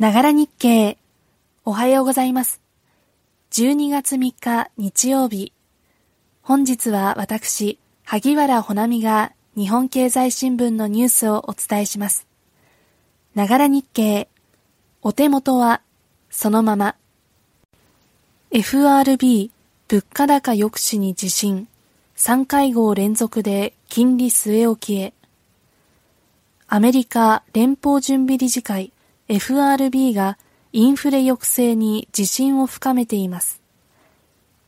ながら日経。おはようございます。12月3日日曜日。本日は私、萩原ほなみが日本経済新聞のニュースをお伝えします。ながら日経。お手元はそのまま。FRB 物価高抑止に自信。3会合連続で金利据え置きへ。アメリカ連邦準備理事会 FRB がインフレ抑制に自信を深めています。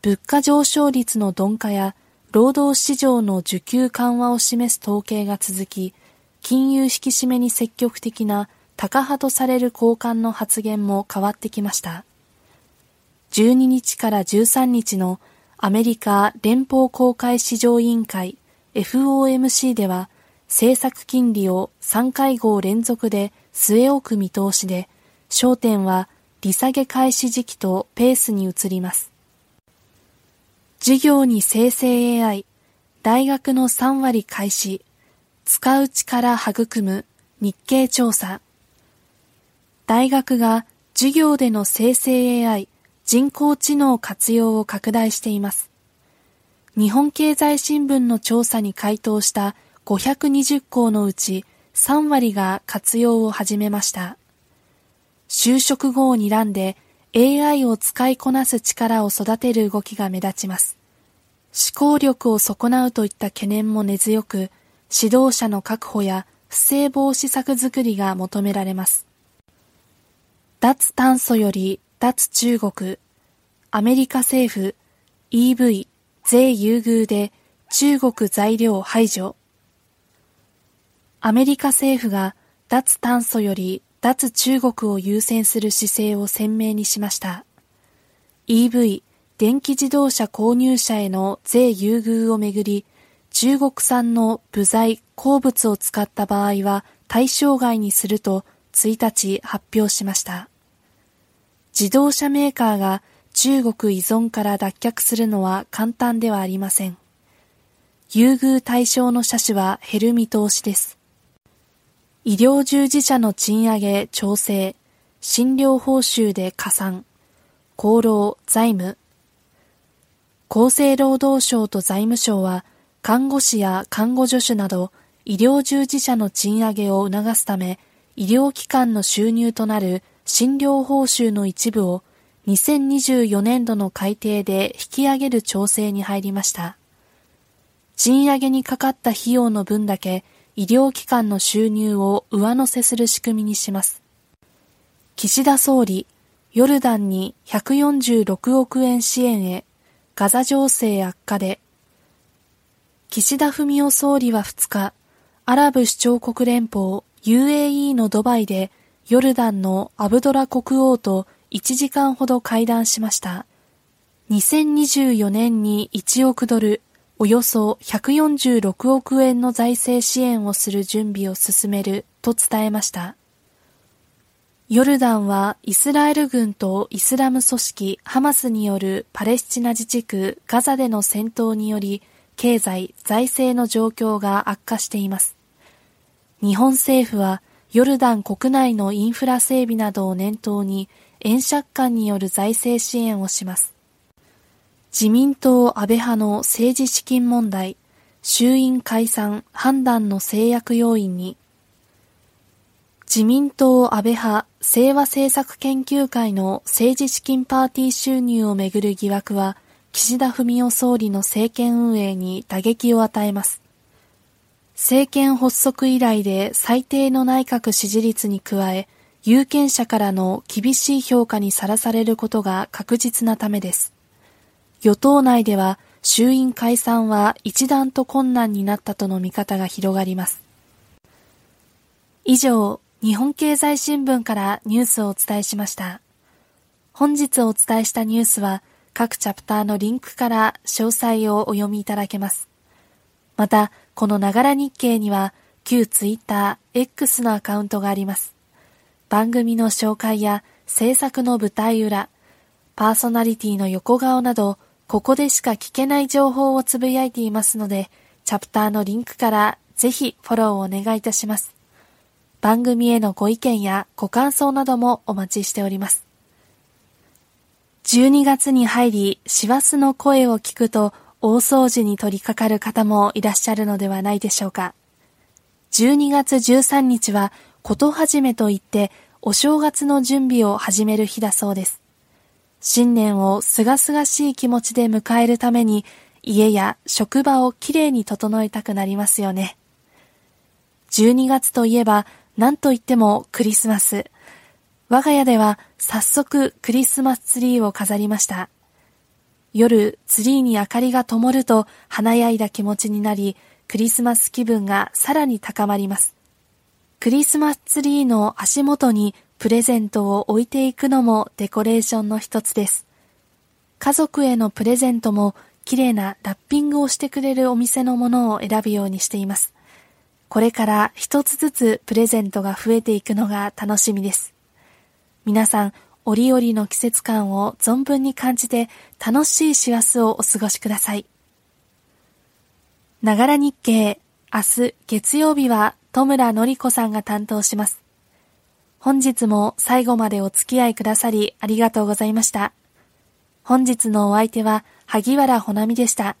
物価上昇率の鈍化や労働市場の需給緩和を示す統計が続き、金融引き締めに積極的な高派とされる高官の発言も変わってきました。12日から13日のアメリカ連邦公開市場委員会 FOMC では政策金利を3会合連続で据え置く見通しで、焦点は利下げ開始時期とペースに移ります。授業に生成 AI、大学の3割開始、使う力育む日経調査。大学が授業での生成 AI、人工知能活用を拡大しています。日本経済新聞の調査に回答した520校のうち3割が活用を始めました。就職後を睨んで AI を使いこなす力を育てる動きが目立ちます。思考力を損なうといった懸念も根強く、指導者の確保や不正防止策づくりが求められます。脱炭素より脱中国、アメリカ政府 EV 税優遇で中国材料排除。アメリカ政府が脱炭素より脱中国を優先する姿勢を鮮明にしました。EV、電気自動車購入者への税優遇をめぐり、中国産の部材、鉱物を使った場合は対象外にすると1日発表しました。自動車メーカーが中国依存から脱却するのは簡単ではありません。優遇対象の車種は減る見通しです。医療従事者の賃上げ調整、診療報酬で加算、厚労財務、厚生労働省と財務省は、看護師や看護助手など医療従事者の賃上げを促すため、医療機関の収入となる診療報酬の一部を2024年度の改定で引き上げる調整に入りました。賃上げにかかった費用の分だけ医療機関の収入を上乗せする仕組みにします。岸田総理、ヨルダンに146億円支援へ、ガザ情勢悪化で、岸田文雄総理は2日、アラブ首長国連邦 UAE のドバイで、ヨルダンのアブドラ国王と1時間ほど会談しました。2024年に1億ドル、およそ146億円の財政支援をする準備を進めると伝えました。ヨルダンはイスラエル軍とイスラム組織ハマスによるパレスチナ自治区ガザでの戦闘により経済、財政の状況が悪化しています。日本政府はヨルダン国内のインフラ整備などを念頭に円借款による財政支援をします。自民党安倍派の政治資金問題、衆院解散判断の制約要因に、自民党安倍派清和政策研究会の政治資金パーティー収入をめぐる疑惑は、岸田文雄総理の政権運営に打撃を与えます。政権発足以来で最低の内閣支持率に加え、有権者からの厳しい評価にさらされることが確実なためです。与党内では衆院解散は一段と困難になったとの見方が広がります。以上、日本経済新聞からニュースをお伝えしました。本日お伝えしたニュースは各チャプターのリンクから詳細をお読みいただけます。また、このながら日経には旧ツイッター X のアカウントがあります。番組の紹介や制作の舞台裏、パーソナリティの横顔などここでしか聞けない情報をつぶやいていますので、チャプターのリンクからぜひフォローをお願いいたします。番組へのご意見やご感想などもお待ちしております。12月に入り、師走の声を聞くと大掃除に取り掛かる方もいらっしゃるのではないでしょうか。12月13日はこと始めといってお正月の準備を始める日だそうです。新年をすがすがしい気持ちで迎えるために家や職場をきれいに整えたくなりますよね。12月といえば何と言ってもクリスマス。我が家では早速クリスマスツリーを飾りました。夜ツリーに明かりが灯ると華やいだ気持ちになり、クリスマス気分がさらに高まります。クリスマスツリーの足元にプレゼントを置いていくのもデコレーションの一つです。家族へのプレゼントも綺麗なラッピングをしてくれるお店のものを選ぶようにしています。これから一つずつプレゼントが増えていくのが楽しみです。皆さん、折々の季節感を存分に感じて楽しい師走をお過ごしください。ながら日経、明日月曜日は戸村のり子さんが担当します。本日も最後までお付き合いくださりありがとうございました。本日のお相手は萩原ほなみでした。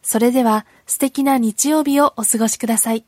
それでは素敵な日曜日をお過ごしください。